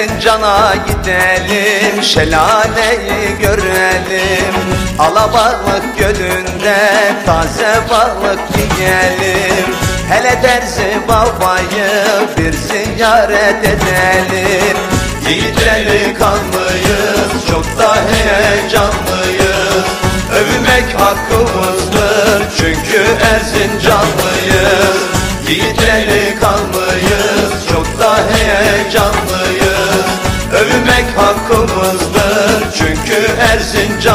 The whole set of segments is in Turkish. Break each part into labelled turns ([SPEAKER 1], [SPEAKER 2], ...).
[SPEAKER 1] Erzincan'a gidelim Şelaleyi görelim. Alabalık gölünde Taze balık yiyelim. Hele derzi babayı Bir ziyaret edelim. Yiğit delikanlıyız Çok da heyecanlıyız. Övmek hakkımızdır Çünkü Erzincanlıyız Çünkü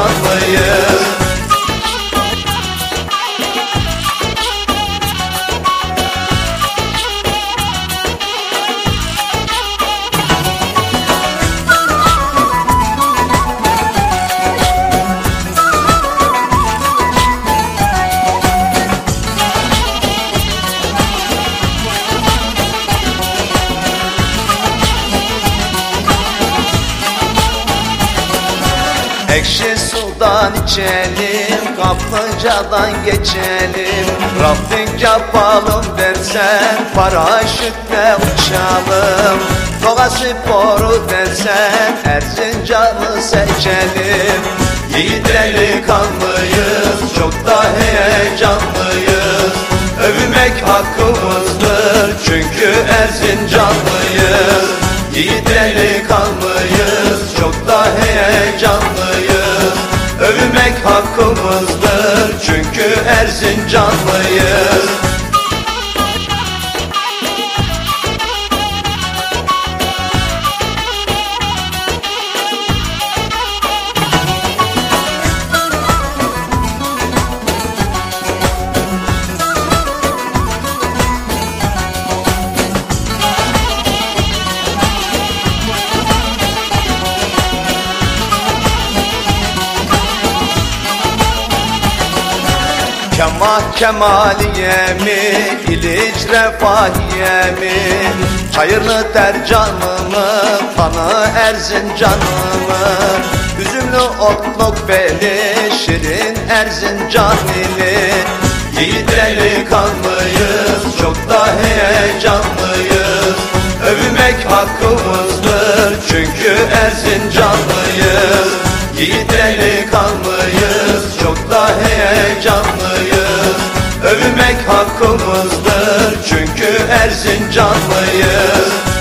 [SPEAKER 1] Ekşi sudan içelim, kaplıcadan geçelim. Rafting yapalım dersen, paraşütle uçalım. Doğa sporu dersen, Erzincan'ı seçelim. Yiğit delikanlıyız, çok da heyecanlıyız. Övmek hakkımızdır, hakkımızdır, çünkü Erzincanlıyız Kemah Kemaliye mi, İliç Refahiye mi Hayırlı tercanımı, tanı Erzincanımı Üzümlü otluk beli, şirin Erzincan ili Yiğit delikanlıyız, çok da heyecanlıyız. Övmek hakkımızdır, çünkü Erzincanlıyız Yiğit delikanlıyız, çok da heyecanlıyız çünkü Erzincanlıyız